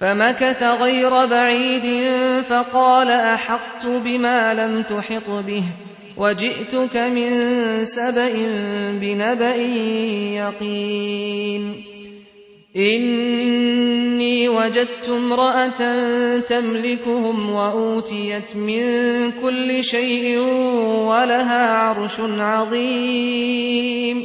فمكث غير بعيد فقال أحقت بما لم تحط به وجئتك من سبأ بنبأ يقين. إني وجدت امرأة تملكهم وأوتيت من كل شيء ولها عرش عظيم.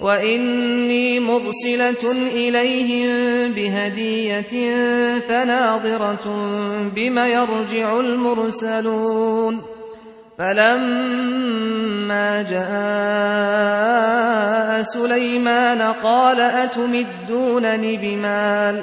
وإني مرسلة إليهم بهدية فناظرة بما يرجع المرسلون. فلما جاء سليمان قال أتمدونني بمال؟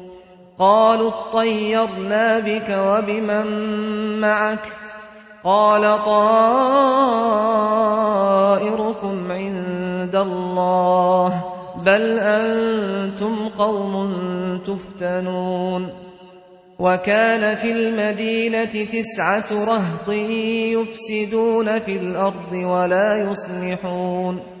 قالوا اطيرنا بك وبمن معك قال طائركم عند الله بل أنتم قوم تفتنون وكان في المدينة تسعة رهط يفسدون في الأرض ولا يصلحون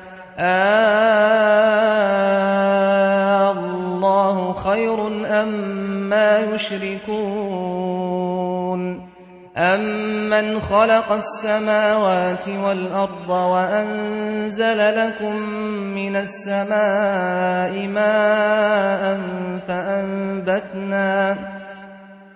الله خير أم ما يشركون؟ أَمَّنْ خَلَقَ السَّمَاوَاتِ وَالْأَرْضَ وَأَنزَلَ لَكُم مِّنَ السَّمَاءِ مَاءً فَأَنبَتْنَا فَأَنبَتْنَا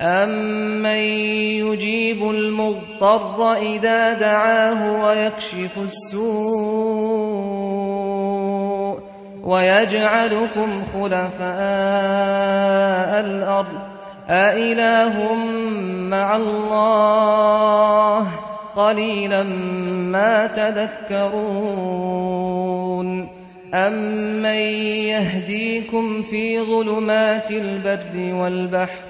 أَمَّن يُجِيبُ الْمُضْطَرَّ إِذَا دَعَاهُ وَيَكْشِفُ السُّوءَ وَيَجْعَلُكُمْ خُلَفَاءَ الْأَرْضِ أَإِلَٰهٌ مَّعَ اللَّهِ ۚ قَلِيلًا مَّا تَذَكَّرُونَ أَمَّن يَهْدِيكُمْ فِي ظُلُمَاتِ الْبَرِّ وَالْبَحْرِ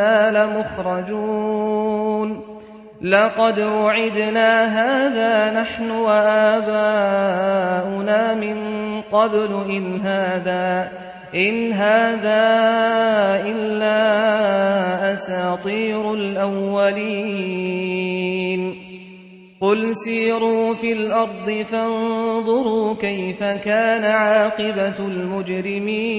أَإِنَّا لَمُخْرَجُونَ لَقَدْ وُعِدْنَا هَٰذَا نَحْنُ وَآبَاؤُنَا مِن قَبْلُ إِنْ هَٰذَا إِلَّا أَسَاطِيرُ الْأَوَّلِينَ قُلْ سِيرُوا فِي الْأَرْضِ فَانظُرُوا كَيْفَ كَانَ عَاقِبَةُ الْمُجْرِمِينَ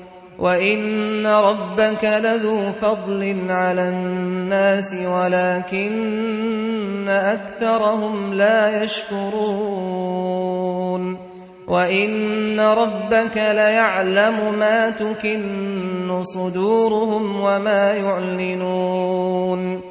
وَإِنَّ رَبَّكَ لَذُو فَضْلٍ عَلَى النَّاسِ وَلَٰكِنَّ أَكْثَرَهُمْ لَا يَشْكُرُونَ وَإِنَّ رَبَّكَ لَيَعْلَمُ مَا تُكِنُّ صُدُورُهُمْ وَمَا يُعْلِنُونَ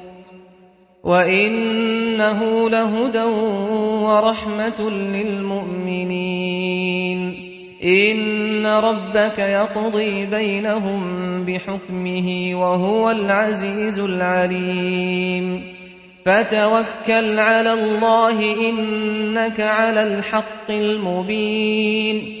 وَإِنَّهُ لَهُدًى وَرَحْمَةٌ لِّلْمُؤْمِنِينَ إِنَّ رَبَّكَ يَقْضِي بَيْنَهُم بِحُكْمِهِ ۚ وَهُوَ الْعَزِيزُ الْعَلِيمُ فَتَوَكَّلْ عَلَى اللَّهِ ۖ إِنَّكَ عَلَى الْحَقِّ الْمُبِينِ